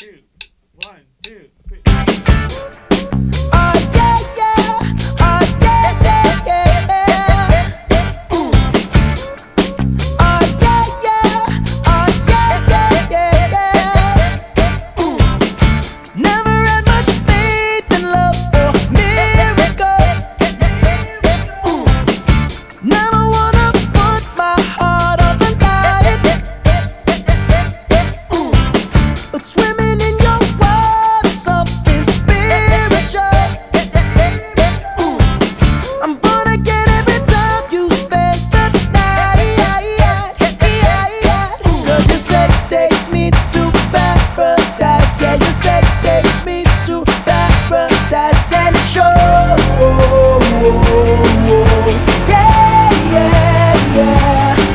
two, one, two, three.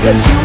Cause you